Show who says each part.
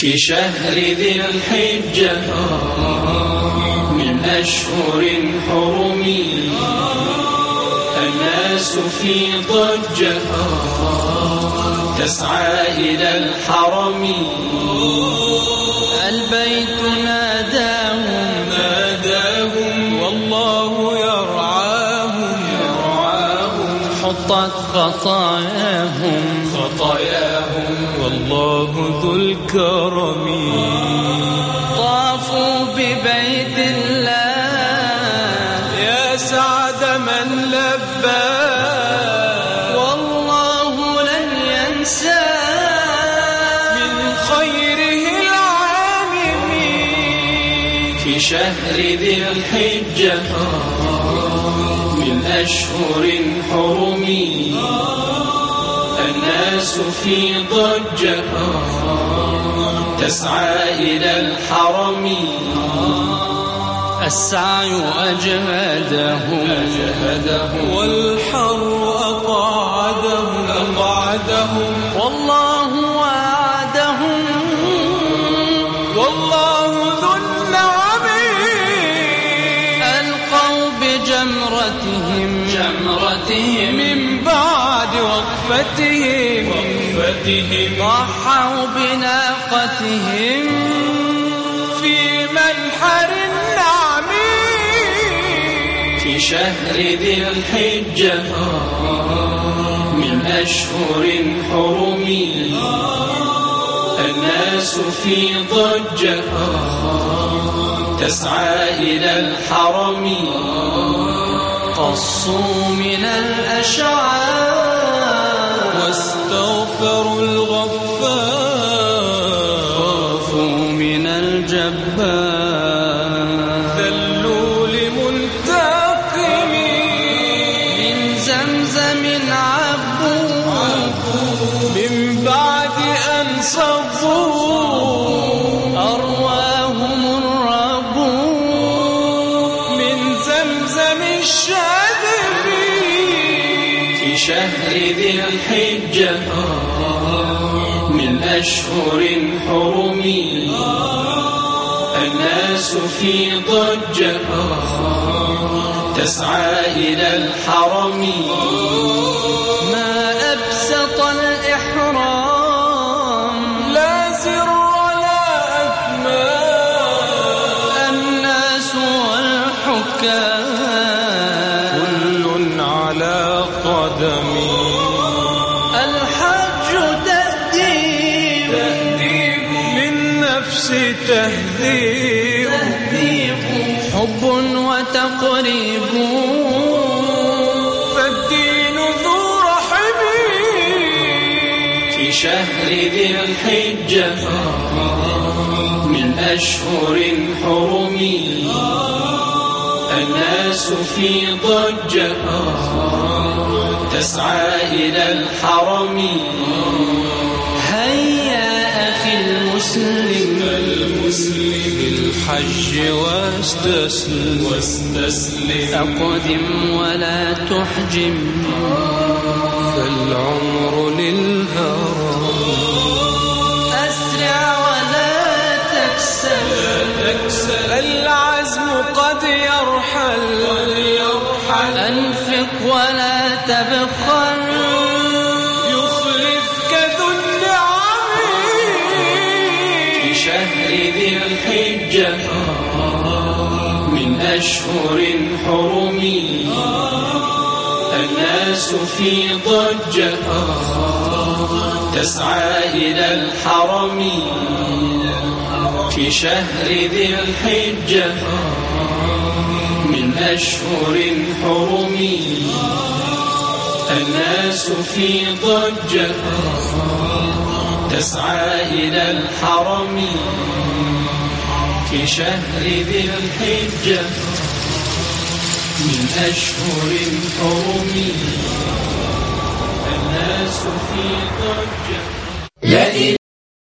Speaker 1: في شهر ذي الحجة من أشهر حرم. الناس في ضجة تسعى إلى الحرم.
Speaker 2: البيت خطاياهم.
Speaker 1: خطاياهم.
Speaker 2: والله ذو الكرم. طافوا ببيت الله.
Speaker 1: يا سعد من لبى.
Speaker 2: والله لن ينسى.
Speaker 1: من خيره العالم في شهر ذي الحجة. أشهر حرم. الناس في ضجة. تسعى إلى الحرم.
Speaker 2: السعي أجهدهم.
Speaker 1: جهدهم
Speaker 2: والحر أقعدهم.
Speaker 1: أقعدهم.
Speaker 2: والله بجمرتهم
Speaker 1: جمرتهم.
Speaker 2: من بعد وقفتهم.
Speaker 1: وقفتهم.
Speaker 2: ضحوا بناقتهم.
Speaker 1: في منحر النعم في شهر ذي الحجة. من أشهر حرم الناس في ضجة. تسعى إلى الحرم.
Speaker 2: قصوا من الأشعار
Speaker 1: واستغفروا الغفار
Speaker 2: خافوا من الجبار
Speaker 1: ذلوا لمنتقم
Speaker 2: من زمزم عبوا
Speaker 1: من بعد أن صفوا
Speaker 2: أرواهم الرب
Speaker 1: من زمزم الشادر في شهر ذي الحجة من أشهر حرم. الناس في ضجة تسعى إلى الحرم.
Speaker 2: ما أبسط الإحرام.
Speaker 1: لا زر ولا أكمام.
Speaker 2: الناس والحكام
Speaker 1: تهذيب.
Speaker 2: حب وتقريب.
Speaker 1: فالدين ذو رحم. في شهر ذي الحجة. من أشهر حرم. الناس في ضجة. تسعى إلى الحرم.
Speaker 2: هيا أخي المسلم
Speaker 1: المسلم. الحج واستسلم. واستسلم.
Speaker 2: أقدم ولا تحجم.
Speaker 1: فالعمر للهرم.
Speaker 2: أسرع ولا تكسل
Speaker 1: العزم قد يرحل. يرحل.
Speaker 2: أنفق ولا
Speaker 1: في شهر ذي الحجة من أشهر حرم الناس في ضجة تسعى إلى الحرم في شهر ذي الحجة من أشهر حرم الناس في ضجة تسعى إلى الحرم في شهر ذي الحجة من أشهر حرم الناس في ضجة.